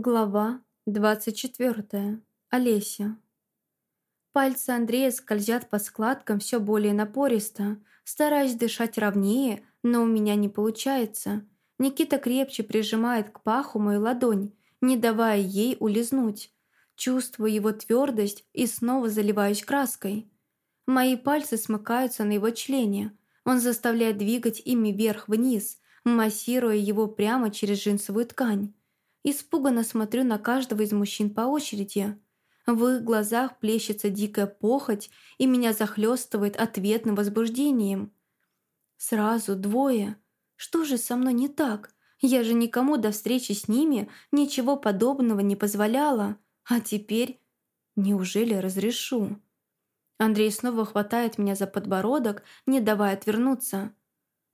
Глава 24. Олеся. Пальцы Андрея скользят по складкам все более напористо, стараясь дышать ровнее, но у меня не получается. Никита крепче прижимает к паху мою ладонь, не давая ей улизнуть. Чувствую его твердость и снова заливаюсь краской. Мои пальцы смыкаются на его члене. Он заставляет двигать ими вверх-вниз, массируя его прямо через джинсовую ткань. Испуганно смотрю на каждого из мужчин по очереди. В их глазах плещется дикая похоть, и меня захлестывает ответным возбуждением. Сразу двое. Что же со мной не так? Я же никому до встречи с ними ничего подобного не позволяла. А теперь... Неужели разрешу? Андрей снова хватает меня за подбородок, не давая отвернуться.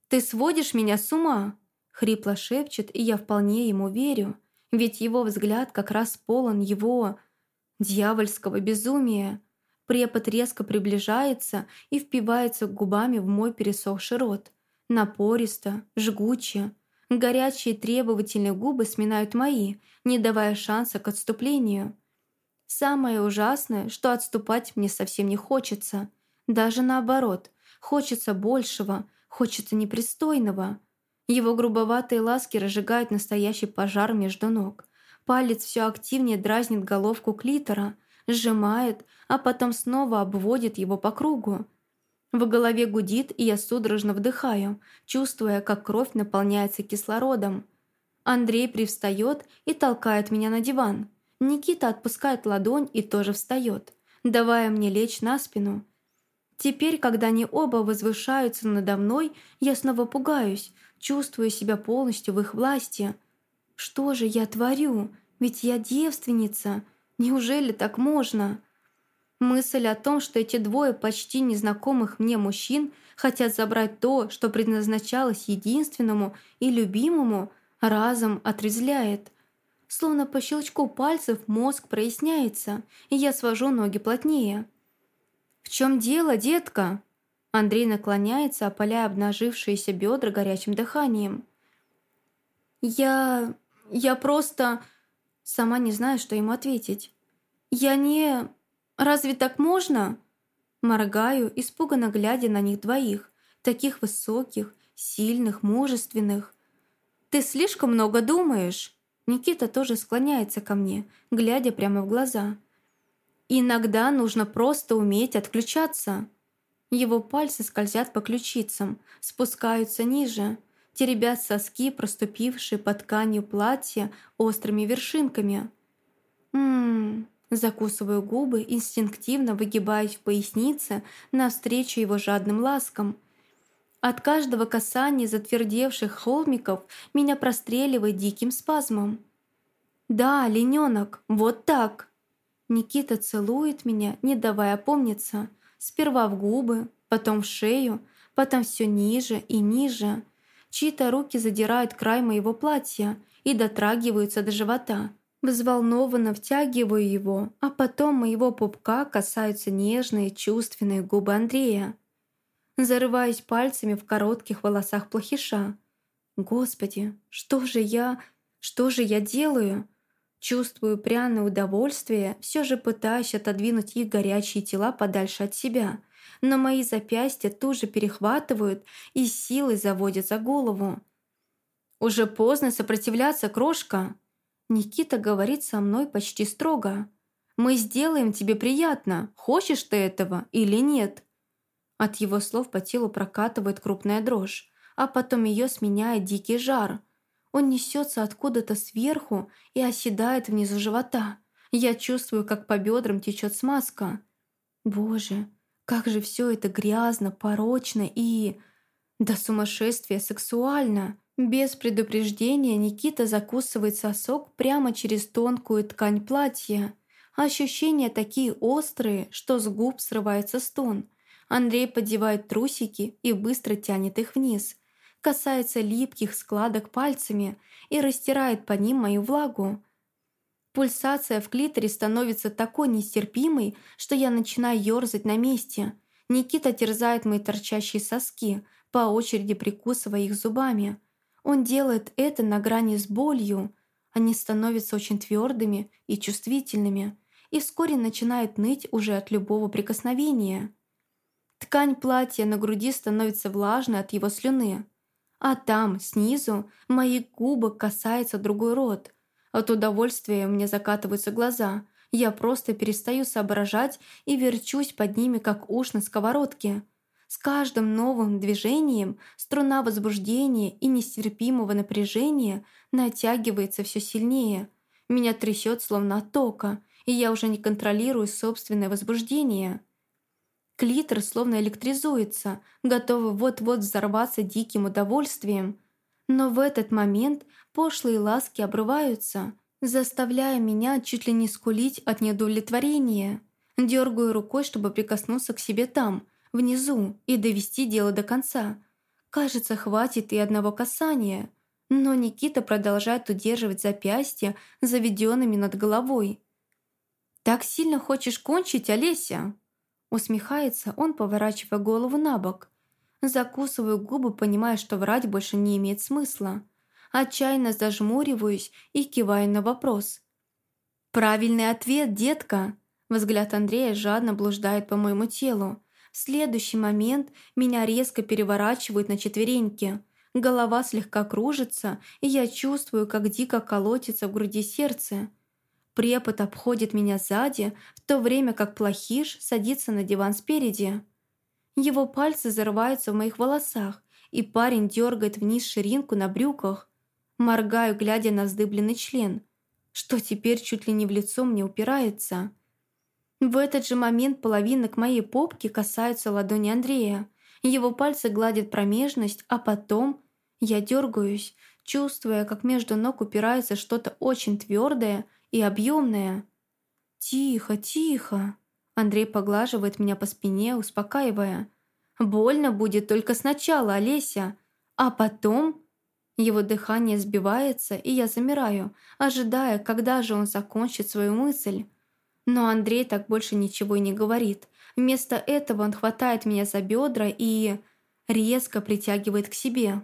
«Ты сводишь меня с ума?» Хрипло шепчет, и я вполне ему верю. Ведь его взгляд как раз полон его дьявольского безумия. Препод резко приближается и впивается губами в мой пересохший рот. Напористо, жгуче. Горячие требовательные губы сминают мои, не давая шанса к отступлению. Самое ужасное, что отступать мне совсем не хочется. Даже наоборот, хочется большего, хочется непристойного. Его грубоватые ласки разжигают настоящий пожар между ног. Палец все активнее дразнит головку клитора, сжимает, а потом снова обводит его по кругу. В голове гудит, и я судорожно вдыхаю, чувствуя, как кровь наполняется кислородом. Андрей привстает и толкает меня на диван. Никита отпускает ладонь и тоже встает, давая мне лечь на спину. Теперь, когда они оба возвышаются надо мной, я снова пугаюсь, чувствую себя полностью в их власти. Что же я творю? Ведь я девственница. Неужели так можно? Мысль о том, что эти двое почти незнакомых мне мужчин хотят забрать то, что предназначалось единственному и любимому, разом отрезвляет. Словно по щелчку пальцев мозг проясняется, и я свожу ноги плотнее. «В чем дело, детка?» Андрей наклоняется, опаляя обнажившиеся бедра горячим дыханием. «Я... я просто...» Сама не знаю, что ему ответить. «Я не... разве так можно?» Моргаю, испуганно глядя на них двоих, таких высоких, сильных, мужественных. «Ты слишком много думаешь?» Никита тоже склоняется ко мне, глядя прямо в глаза. «Иногда нужно просто уметь отключаться». Его пальцы скользят по ключицам, спускаются ниже, теребят соски, проступившие под тканью платья острыми вершинками. Ммм, закусываю губы, инстинктивно выгибаясь в пояснице навстречу его жадным ласкам. От каждого касания затвердевших холмиков меня простреливает диким спазмом. «Да, лененок, вот так!» Никита целует меня, не давая опомниться – Сперва в губы, потом в шею, потом все ниже и ниже. Чьи-то руки задирают край моего платья и дотрагиваются до живота. Взволнованно втягиваю его, а потом моего пупка касаются нежные чувственные губы Андрея. Зарываюсь пальцами в коротких волосах плохиша. Господи, что же я... что же я делаю? Чувствую пряное удовольствие, все же пытаюсь отодвинуть их горячие тела подальше от себя. Но мои запястья тут же перехватывают и силой заводят за голову. «Уже поздно сопротивляться, крошка!» Никита говорит со мной почти строго. «Мы сделаем тебе приятно, хочешь ты этого или нет?» От его слов по телу прокатывает крупная дрожь, а потом ее сменяет дикий жар – он несется откуда-то сверху и оседает внизу живота. Я чувствую, как по бедрам течет смазка. Боже, как же все это грязно, порочно и... До сумасшествия сексуально. Без предупреждения Никита закусывает сосок прямо через тонкую ткань платья. Ощущения такие острые, что с губ срывается стон. Андрей подевает трусики и быстро тянет их вниз – касается липких складок пальцами и растирает по ним мою влагу. Пульсация в клиторе становится такой нестерпимой, что я начинаю ерзать на месте. Никита терзает мои торчащие соски, по очереди прикусывая их зубами. Он делает это на грани с болью. Они становятся очень твердыми и чувствительными, и вскоре начинают ныть уже от любого прикосновения. Ткань платья на груди становится влажной от его слюны. А там, снизу, мои губы касается другой рот. От удовольствия меня закатываются глаза. Я просто перестаю соображать и верчусь под ними, как уж на сковородке. С каждым новым движением струна возбуждения и нестерпимого напряжения натягивается все сильнее. Меня трясет словно от тока, и я уже не контролирую собственное возбуждение. Клитор словно электризуется, готовый вот-вот взорваться диким удовольствием. Но в этот момент пошлые ласки обрываются, заставляя меня чуть ли не скулить от неудовлетворения. Дергаю рукой, чтобы прикоснуться к себе там, внизу, и довести дело до конца. Кажется, хватит и одного касания. Но Никита продолжает удерживать запястья, заведенными над головой. «Так сильно хочешь кончить, Олеся?» Усмехается он, поворачивая голову на бок. Закусываю губы, понимая, что врать больше не имеет смысла. Отчаянно зажмуриваюсь и киваю на вопрос. «Правильный ответ, детка!» Взгляд Андрея жадно блуждает по моему телу. В следующий момент меня резко переворачивают на четвереньки. Голова слегка кружится, и я чувствую, как дико колотится в груди сердце. Препод обходит меня сзади, в то время как плохиш садится на диван спереди. Его пальцы зарываются в моих волосах, и парень дергает вниз ширинку на брюках. Моргаю, глядя на вздыбленный член, что теперь чуть ли не в лицо мне упирается. В этот же момент половина к моей попке касаются ладони Андрея. Его пальцы гладят промежность, а потом я дергаюсь, чувствуя, как между ног упирается что-то очень твердое и объемная. «Тихо, тихо!» Андрей поглаживает меня по спине, успокаивая. «Больно будет только сначала, Олеся, а потом...» Его дыхание сбивается, и я замираю, ожидая, когда же он закончит свою мысль. Но Андрей так больше ничего и не говорит. Вместо этого он хватает меня за бедра и резко притягивает к себе.